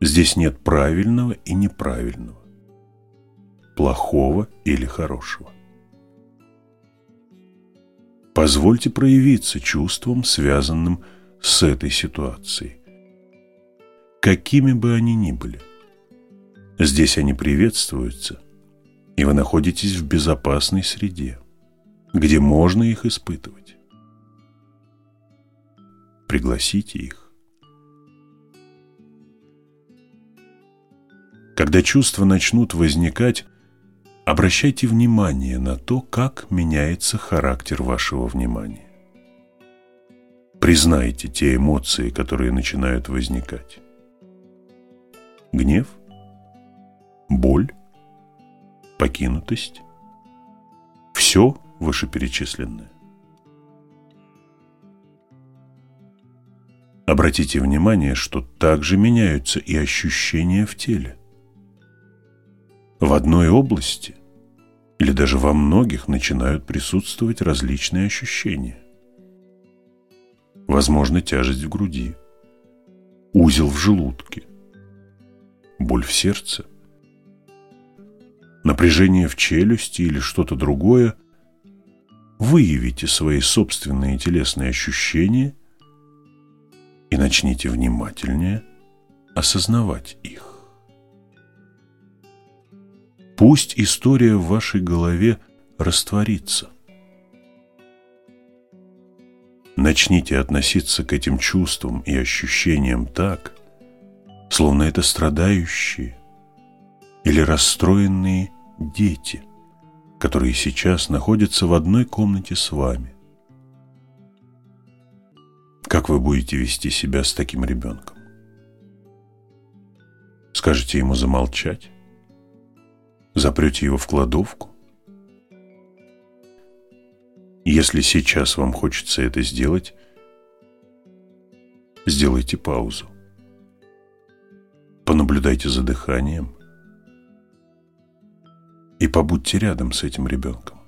Здесь нет правильного и неправильного, плохого или хорошего. Позвольте проявиться чувствам, связанным с этой ситуацией, какими бы они ни были. Здесь они приветствуются, и вы находитесь в безопасной среде, где можно их испытывать. Пригласите их. Когда чувства начнут возникать, обращайте внимание на то, как меняется характер вашего внимания. Признайте те эмоции, которые начинают возникать. Гнев? Боль? Покинутость? Все вышеперечисленное. Обратите внимание, что также меняются и ощущения в теле. В одной области или даже во многих начинают присутствовать различные ощущения. Возможно, тяжесть в груди, узел в желудке, боль в сердце, напряжение в челюсти или что-то другое. Выявите свои собственные телесные ощущения и начните внимательнее осознавать их. Пусть история в вашей голове растворится. Начните относиться к этим чувствам и ощущениям так, словно это страдающие или расстроенные дети, которые сейчас находятся в одной комнате с вами. Как вы будете вести себя с таким ребенком? Скажете ему замолчать? Запрете его в кладовку? Если сейчас вам хочется это сделать, сделайте паузу. Понаблюдайте за дыханием и побудьте рядом с этим ребенком.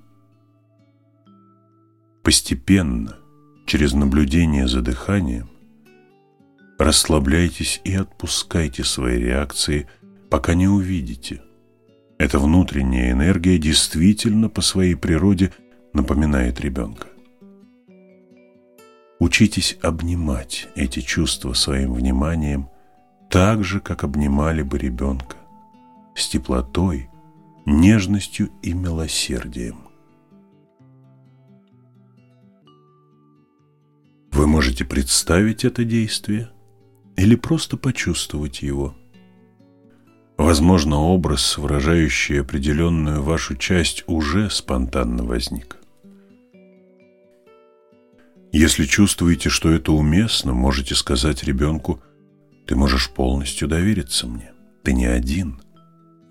Постепенно, через наблюдение за дыханием, расслабляйтесь и отпускайте свои реакции, пока не увидите – эта внутренняя энергия действительно по своей природе напоминает ребенка. Учитесь обнимать эти чувства своим вниманием так же, как обнимали бы ребенка, с теплотой, нежностью и милосердием. Вы можете представить это действие или просто почувствовать его – Возможно, образ, выражающий определенную вашу часть, уже спонтанно возник. Если чувствуете, что это уместно, можете сказать ребенку, ты можешь полностью довериться мне. Ты не один.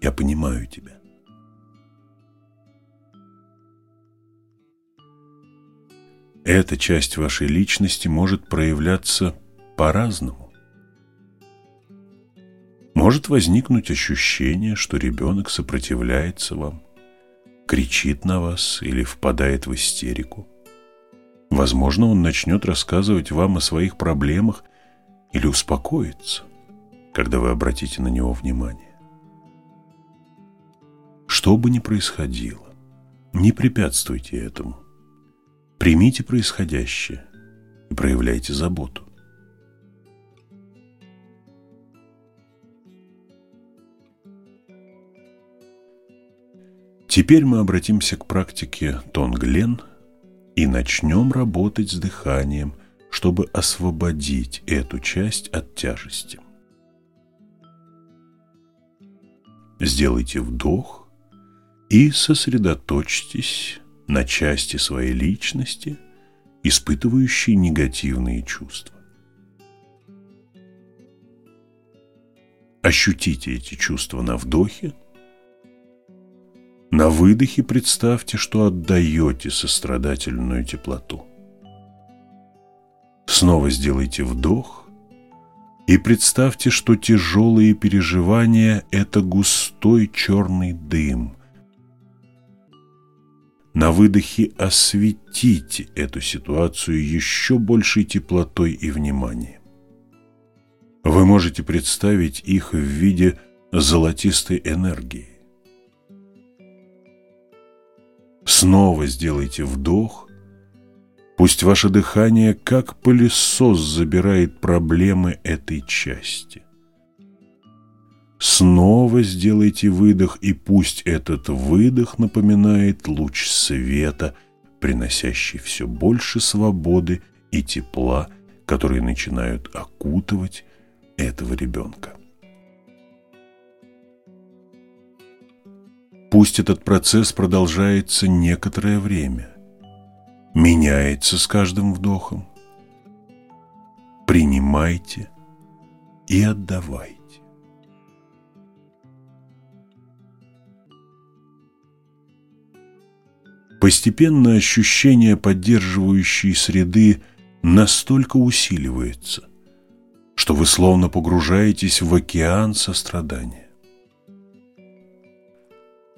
Я понимаю тебя. Эта часть вашей личности может проявляться по-разному. Может возникнуть ощущение, что ребенок сопротивляется вам, кричит на вас или впадает в истерику. Возможно, он начнет рассказывать вам о своих проблемах или успокоится, когда вы обратите на него внимание. Что бы ни происходило, не препятствуйте этому. Примите происходящее и проявляйте заботу. Теперь мы обратимся к практике Тонглен и начнем работать с дыханием, чтобы освободить эту часть от тяжести. Сделайте вдох и сосредоточьтесь на части своей личности, испытывающей негативные чувства. Ощутите эти чувства на вдохе – на выдохе представьте, что отдаете сострадательную теплоту. Снова сделайте вдох и представьте, что тяжелые переживания – это густой черный дым. На выдохе осветите эту ситуацию еще большей теплотой и вниманием. Вы можете представить их в виде золотистой энергии. Снова сделайте вдох. Пусть ваше дыхание, как пылесос, забирает проблемы этой части. Снова сделайте выдох, и пусть этот выдох напоминает луч света, приносящий все больше свободы и тепла, которые начинают окутывать этого ребенка. Пусть этот процесс продолжается некоторое время, меняется с каждым вдохом, принимайте и отдавайте. Постепенно ощущение поддерживающей среды настолько усиливается, что вы словно погружаетесь в океан сострадания.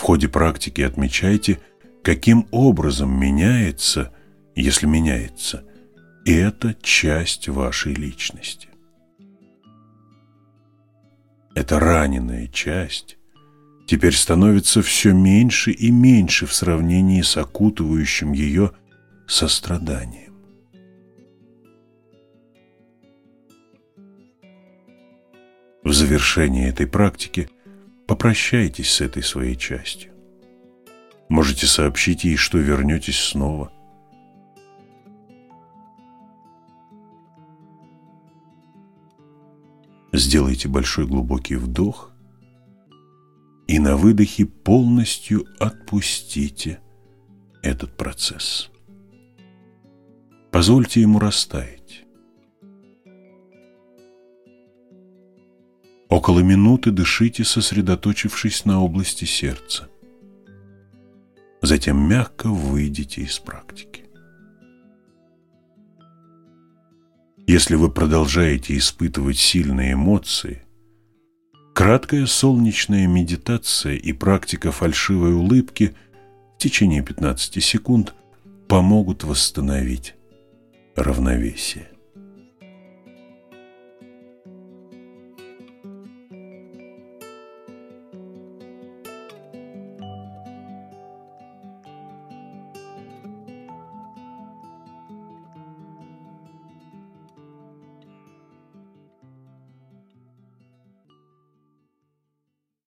В ходе практики отмечайте, каким образом меняется, если меняется, эта часть вашей личности. Эта раненая часть теперь становится все меньше и меньше в сравнении с окутывающим ее состраданием. В завершении этой практики попрощайтесь с этой своей частью. Можете сообщить ей, что вернетесь снова. Сделайте большой глубокий вдох и на выдохе полностью отпустите этот процесс. Позвольте ему растаять. Около минуты дышите, сосредоточившись на области сердца. Затем мягко выйдите из практики. Если вы продолжаете испытывать сильные эмоции – Краткая солнечная медитация и практика фальшивой улыбки в течение 15 секунд помогут восстановить равновесие.